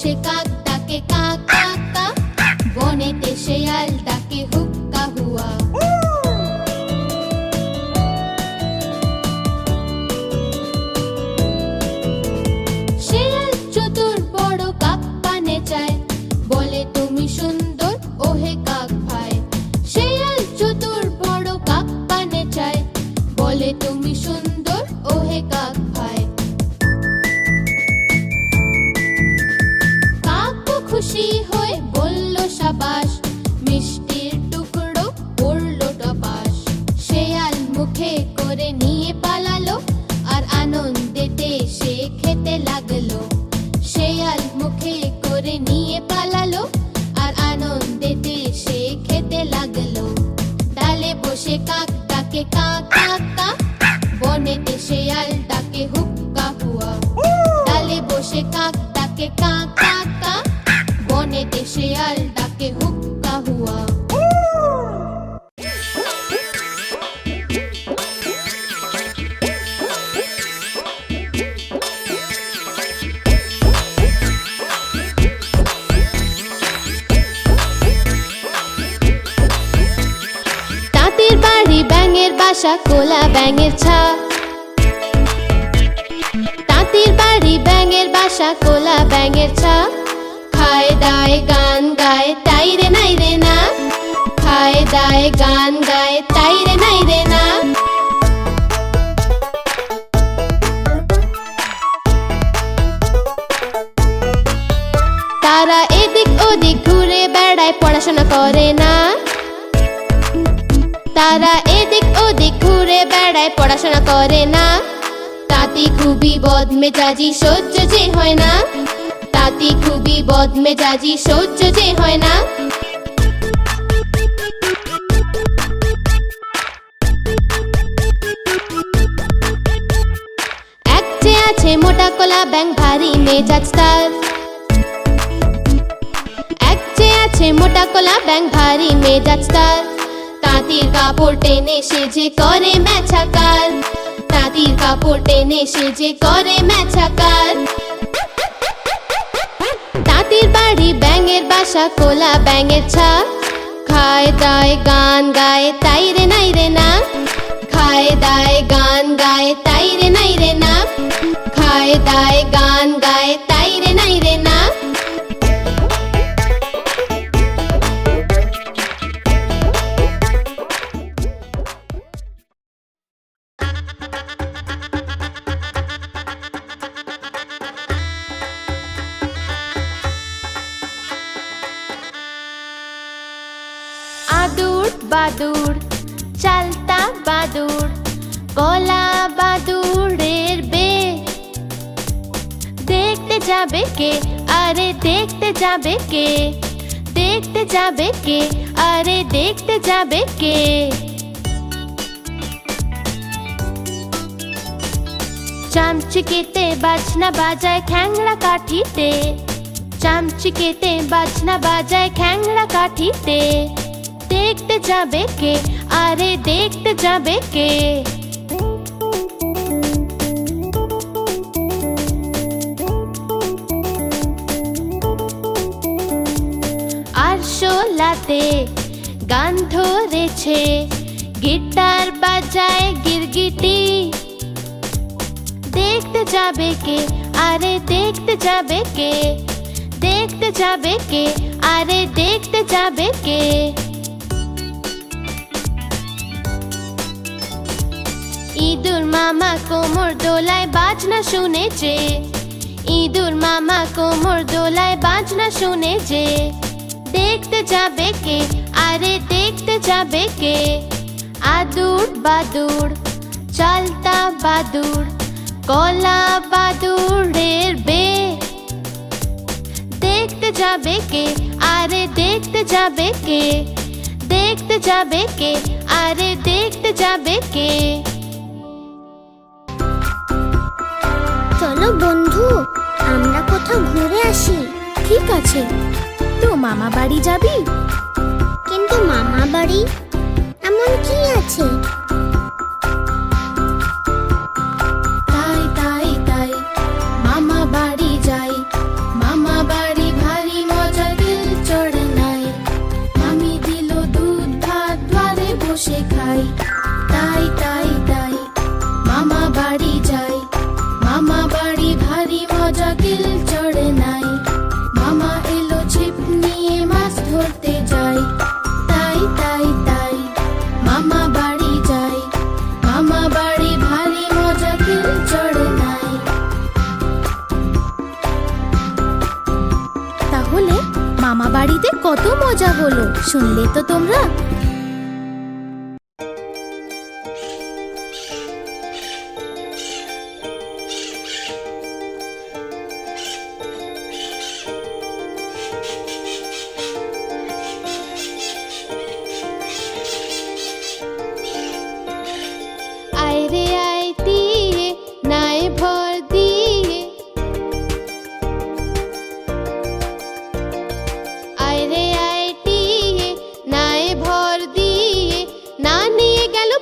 সে কাক তাকে কাক। দায় গান গায়, তাই রে নাই রে না? খায় দায় গান গায়, তাই রে নাই রে না? তারা এদিক ওদিক ঘুরে বেড়ায়, পড়াশোনা করে না। তারা এদিক ওদিক ঘুরে বেড়ায়, পড়াশোনা করে না। তাতে খুবই বদমেজাজি, সহ্য যে হয় না। তাতি খুবই বদমেজাজি, সহ্য যে হয় না। আছে মোটা কলা ব্যাং ভারী মেজাজ তার। এক চেয়ে আছে মোটা কলা ব্যাং ভারী মেজাজ তার। তাঁতির কাপড় টেনে সে যে করে ম্যাছাকার তাঁতির কাপড় টেনে সে যে করে ম্যাছাকার তাঁতির বাড়ি, ব্যাঙের বাসা, কোলা ব্যাঙের ছা খায় দায় গান গায়, তাই রে নাই রে না। খায় দায় গান গায়, তাই রে নাই রে না। খায় দায় গান গায়, তাই বাদুর চালতা বাদুর কলা বাদুরের বে। দেখতে যাবে কে? আরে দেখতে যাবে কে? দেখতে যাবে কে? আরে দেখতে যাবে কে? চামচিকেতে বাজনা বাজায় খ্যাংড়া কাঠিতে। চামচিকেতে বাজনা বাজায় খ্যাংড়া কাঠিতে। দেখতে যাবে কে? আরে দেখতে যাবে কে? শোলাতে গান ধরেছে, গিটার বাজায় গিরগিটি। দেখতে যাবে কে? আরে দেখতে যাবে কে? দেখতে যাবে কে? আরে দেখতে যাবে কে? ইঁদুর মামা কোমর দোলায় বাজনা শুনেছে। ইঁদুর মামা কোমর দোলায় বাজনা শুনেছে। দেখতে যাবে কে? আরে দেখতে যাবে কে? আদুর বাদুর, চালতা বাদুর কলা বাদুরের বে দেখতে যাবে কে? আরে দেখতে যাবে কে? দেখতে যাবে কে? আরে দেখতে যাবে কে? চলো বন্ধু। আমরা কোথাও ঘুরে আসি। ঠিক আছে। তো মামা বাড়ি যাবি? কিন্তু মামা বাড়ি এমন কি আছে? কত মজা হলো শুনলে তো তোমরা?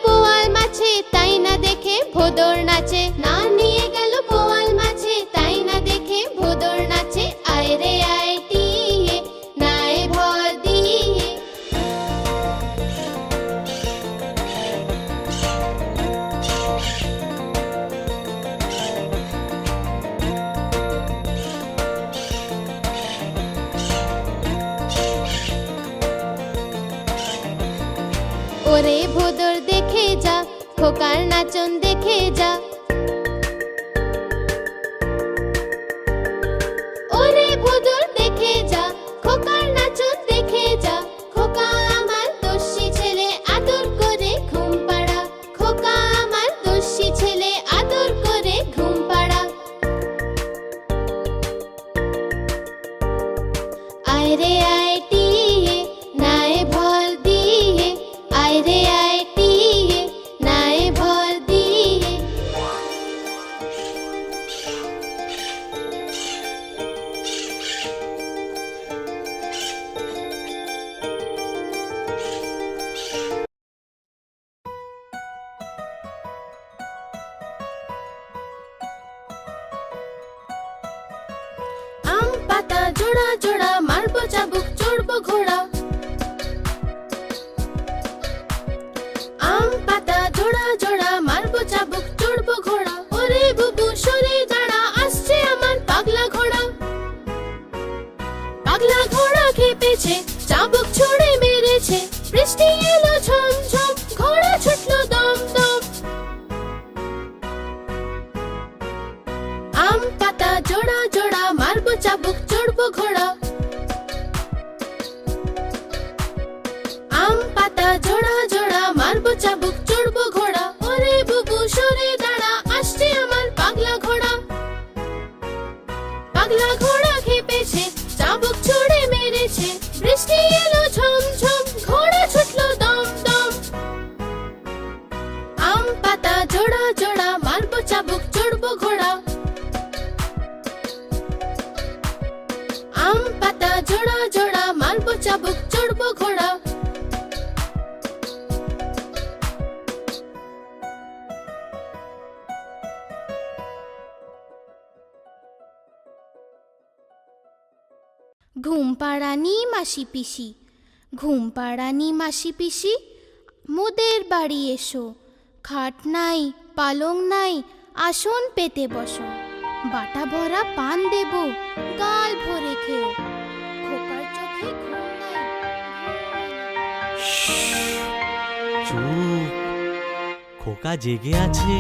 বোয়াল মাছে তাই না দেখে ভোদর নাচে। না thirsty এসো, খাট নাই, পালং নাই, আসন পেতে বসো, বাটা ভরা পান দেব, গাল ভরে খেও খোকার চোখে ঘুম নাই খোকা জেগে আছে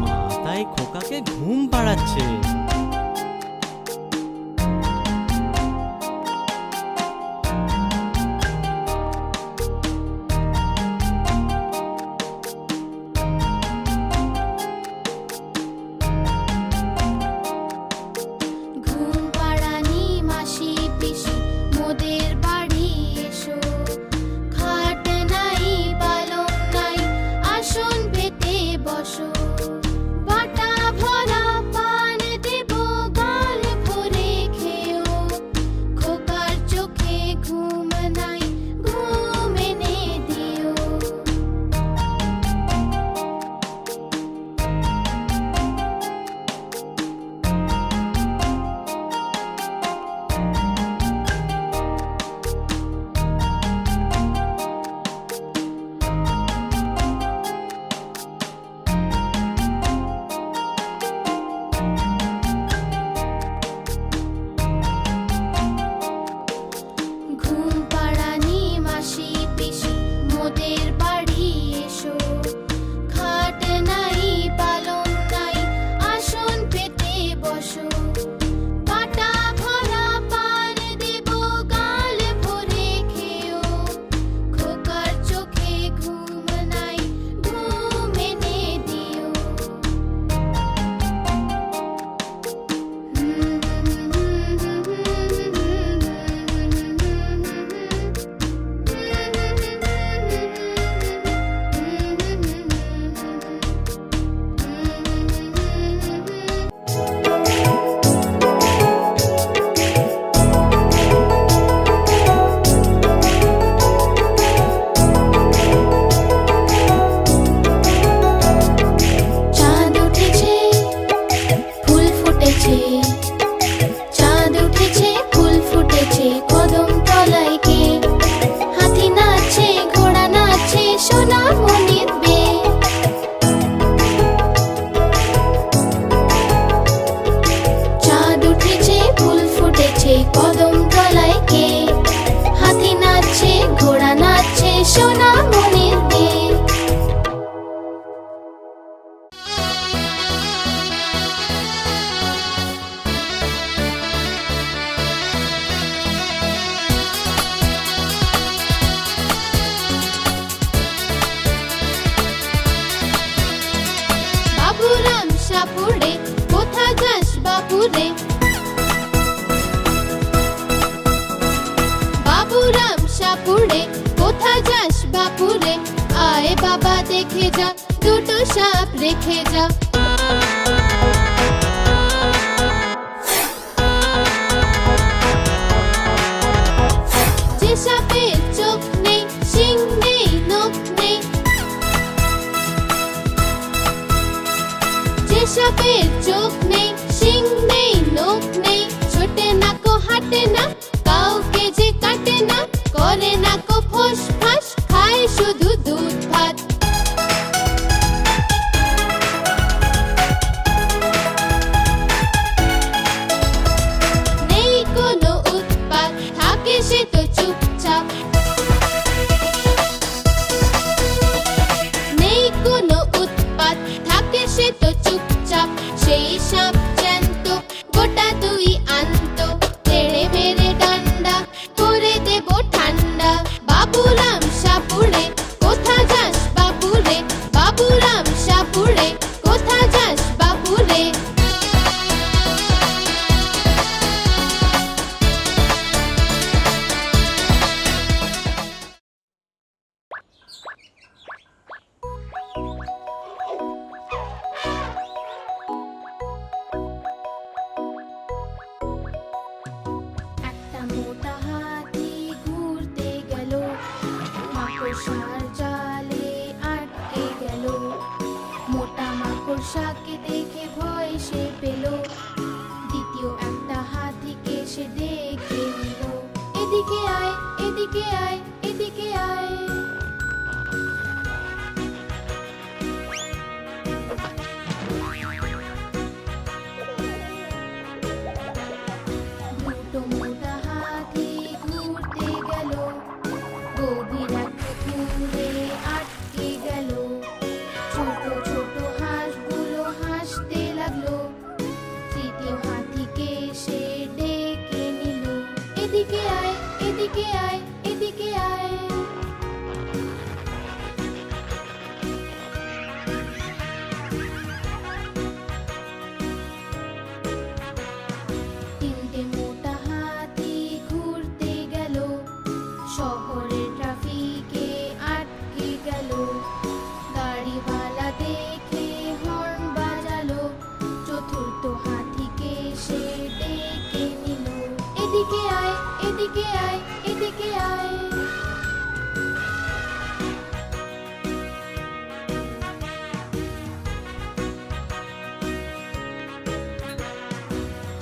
মা তাই খোকাকে ঘুম পাড়াচ্ছে। রেখে যাও যে। সাপের চোখ নেই, শিং নেই, নখ নেই যে সাপের চোখ নেই, শিং নেই, নখ নেই, ছোটে না কো হাটে না সাপকে দেখে ভয় সে পেল। দ্বিতীয় একটা হাতিকে সে দেখে নিল। এদিকে আয় এদিকে আয়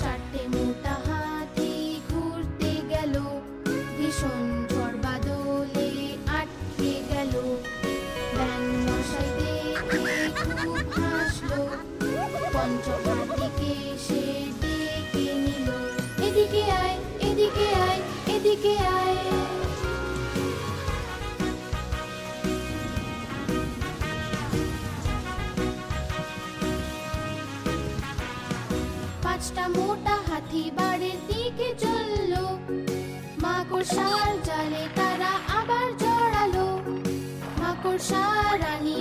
চারটে মোটা হাতি ঘুরতে গেল, ভীষণ বাদলে আটকে গেল। ব্যান মশাই দেখে খুব হাসলো পঞ্চম এদিকে আয়। দিকে আয়। পাঁচটা মোটা হাতি বাড়ির দিকে চলল। মাকড়সার জালে তারা আবার জড়ালো। মাকড়সার আলী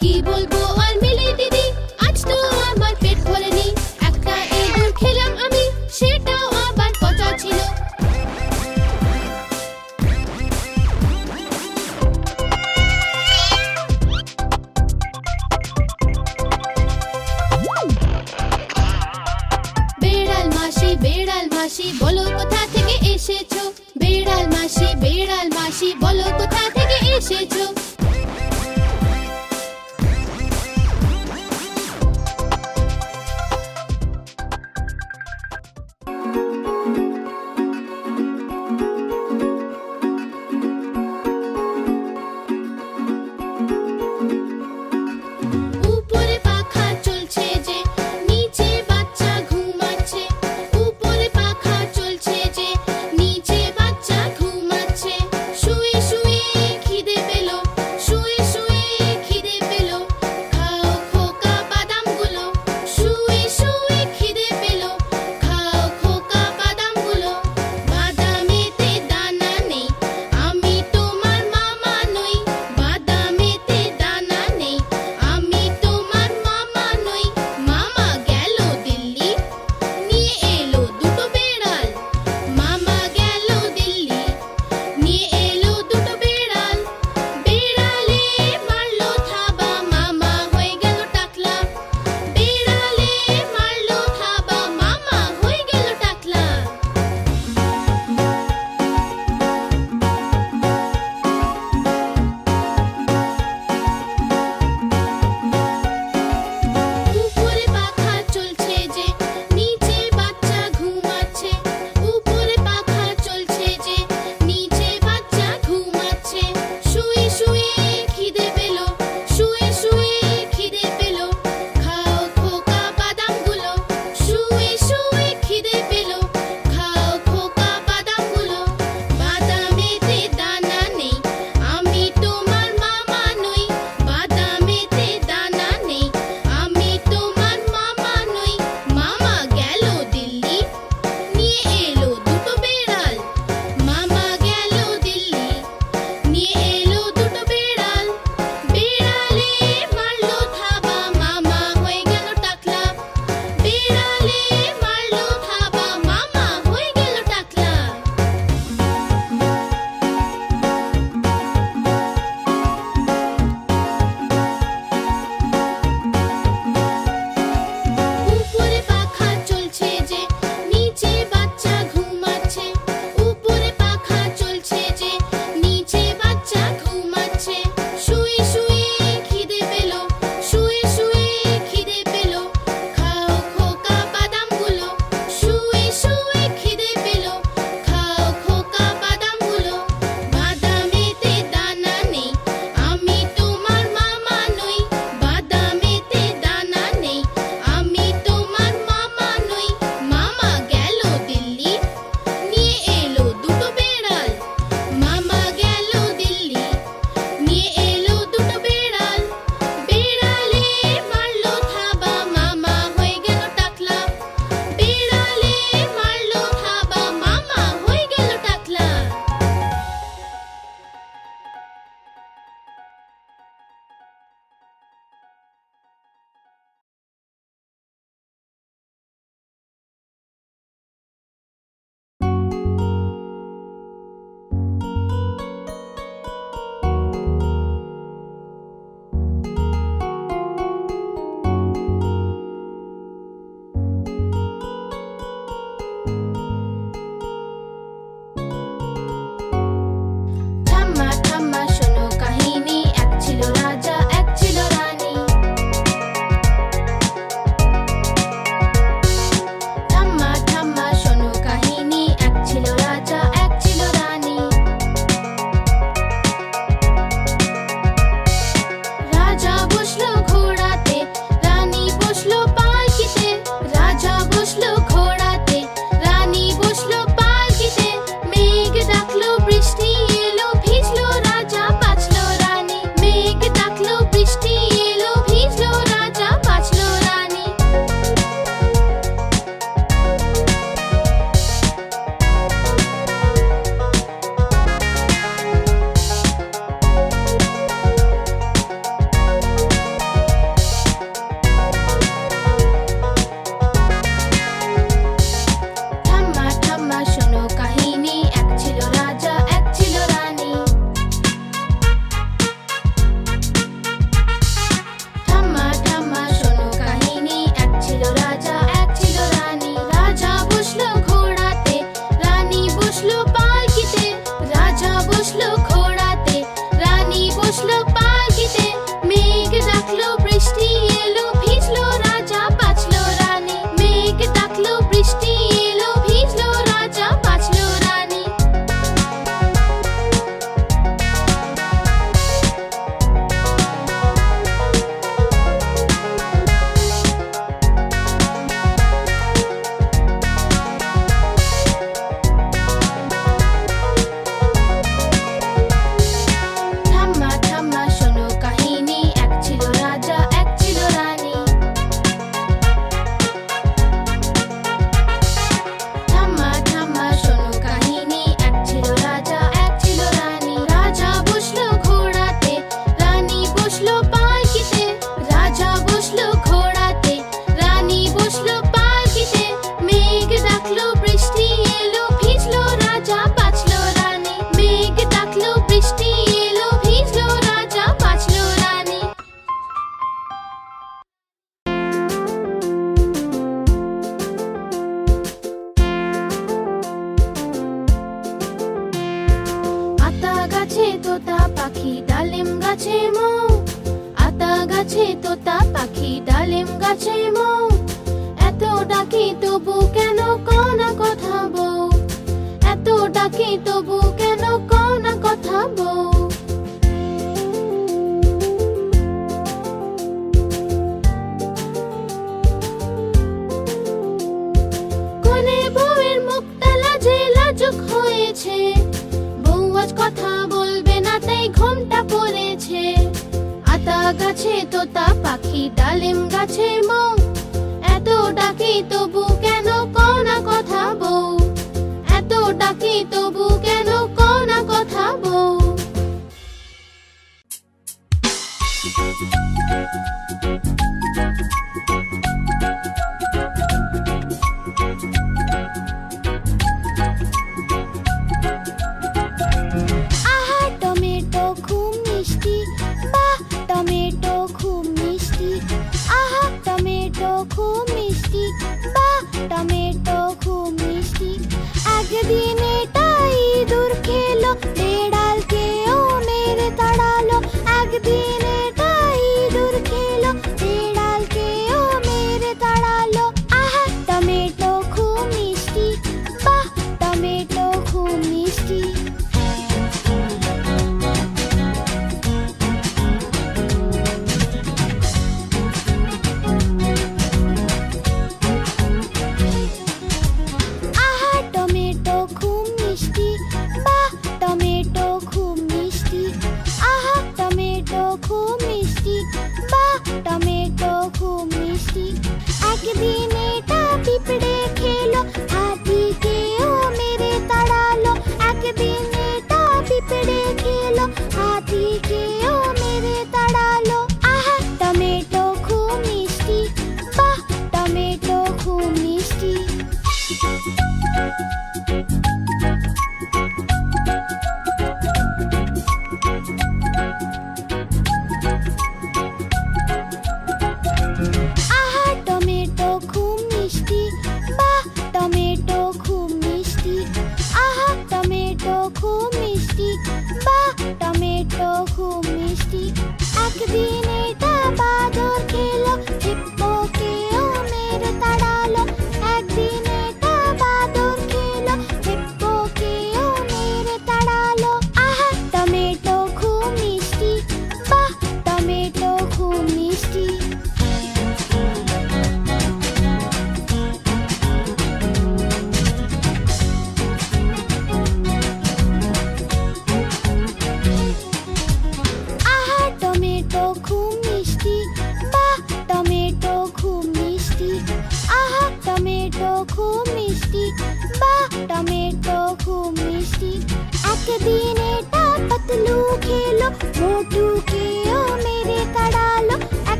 কি বলব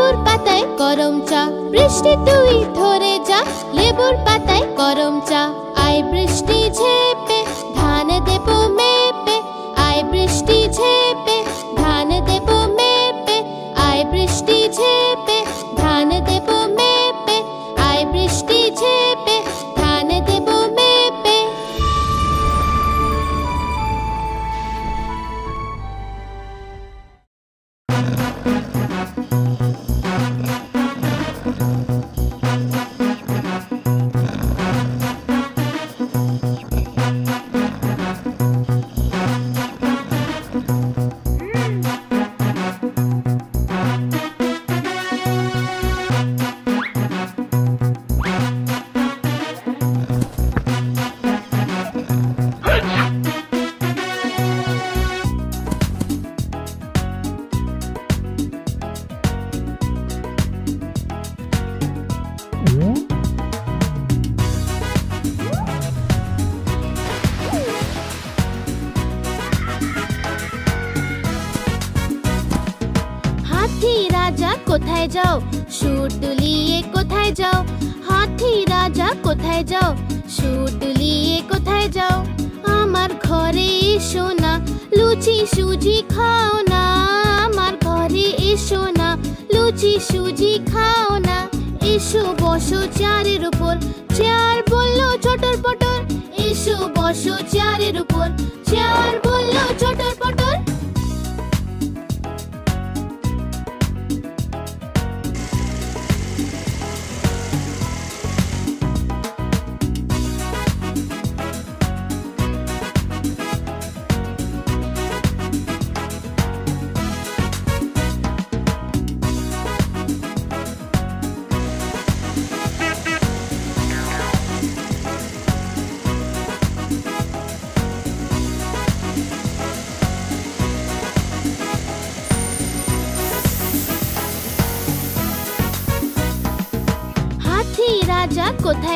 লেবুর পাতায় গরম চা। বৃষ্টি তুই ধরে যা। লেবুর পাতায় গরম চা। আয় বৃষ্টি ঝেপে সুর কোথায় যাও? আমার ঘরে এসো না, লুচি সুজি খাও না। আমার ঘরে এসো না, লুচি সুজি খাও না। এসো, বসো চেয়ারের উপর। চেয়ার বলল চটর পটর এসো, বসো চেয়ারের উপর। চেয়ার বলল চটর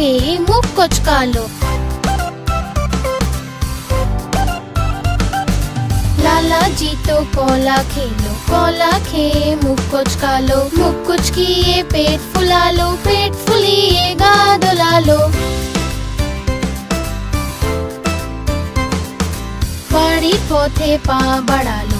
के मुख कुछ का लो। लाला जी तो कोला खेलो, कोला खे मुख कुछ का लो। मुख कुछ किए पेट फुला लो, पेट फुलिए दुला लो बड़ी पोथे पा बड़ा लो।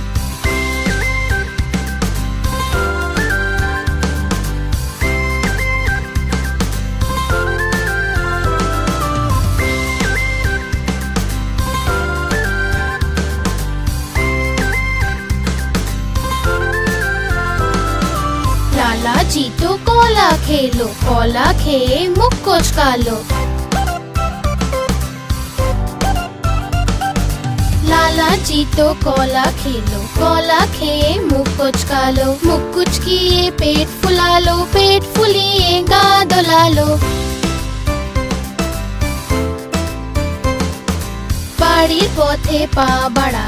కోలా ఖేలో కోలా ఖే लो लाला जी तो कोला खेलो, कोला खे, मुख कुचका लो मुख कुचकिए पेट फुला लो पेट फुलिए गा दुला लो बाड़ी पौधे पा बढ़ा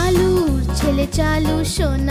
আলুর ছেলে চালু সোনা